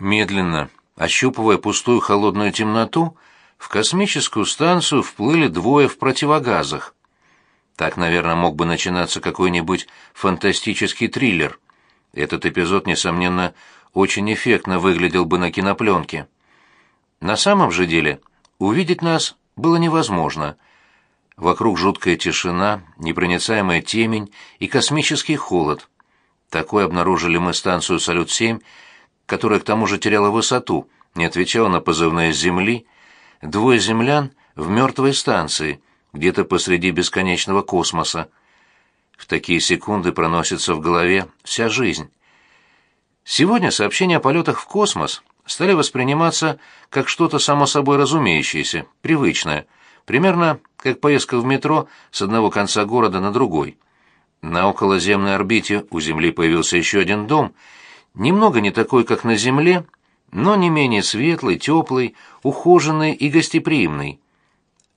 Медленно, ощупывая пустую холодную темноту, в космическую станцию вплыли двое в противогазах. Так, наверное, мог бы начинаться какой-нибудь фантастический триллер. Этот эпизод, несомненно, очень эффектно выглядел бы на кинопленке. На самом же деле увидеть нас было невозможно. Вокруг жуткая тишина, непроницаемая темень и космический холод. Такой обнаружили мы станцию «Салют-7», которая к тому же теряла высоту, не отвечала на позывные Земли. Двое землян в мертвой станции — где-то посреди бесконечного космоса. В такие секунды проносится в голове вся жизнь. Сегодня сообщения о полетах в космос стали восприниматься как что-то само собой разумеющееся, привычное, примерно как поездка в метро с одного конца города на другой. На околоземной орбите у Земли появился еще один дом, немного не такой, как на Земле, но не менее светлый, теплый, ухоженный и гостеприимный.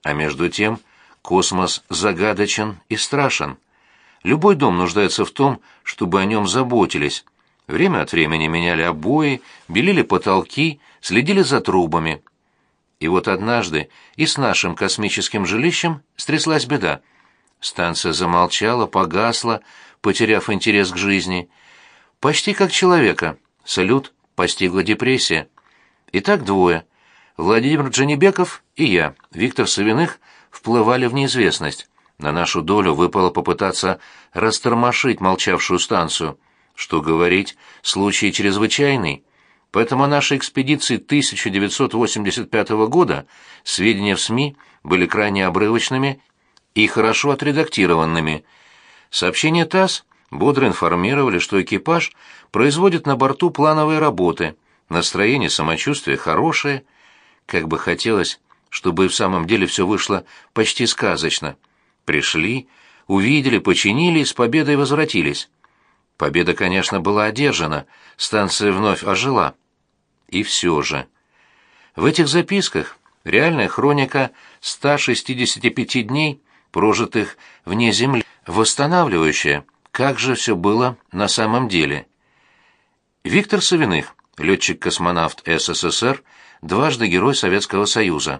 А между тем Космос загадочен и страшен. Любой дом нуждается в том, чтобы о нем заботились. Время от времени меняли обои, белили потолки, следили за трубами. И вот однажды и с нашим космическим жилищем стряслась беда. Станция замолчала, погасла, потеряв интерес к жизни. Почти как человека. Салют постигла депрессия. Итак, двое. Владимир Джанибеков и я, Виктор Савиных, вплывали в неизвестность. На нашу долю выпало попытаться растормошить молчавшую станцию. Что говорить, случай чрезвычайный. Поэтому о нашей экспедиции 1985 года сведения в СМИ были крайне обрывочными и хорошо отредактированными. Сообщения ТАСС бодро информировали, что экипаж производит на борту плановые работы, настроение, самочувствие хорошее. Как бы хотелось, чтобы в самом деле все вышло почти сказочно. Пришли, увидели, починили и с победой возвратились. Победа, конечно, была одержана, станция вновь ожила. И все же. В этих записках реальная хроника 165 дней, прожитых вне Земли, восстанавливающая, как же все было на самом деле. Виктор Савиных, летчик-космонавт СССР, дважды Герой Советского Союза.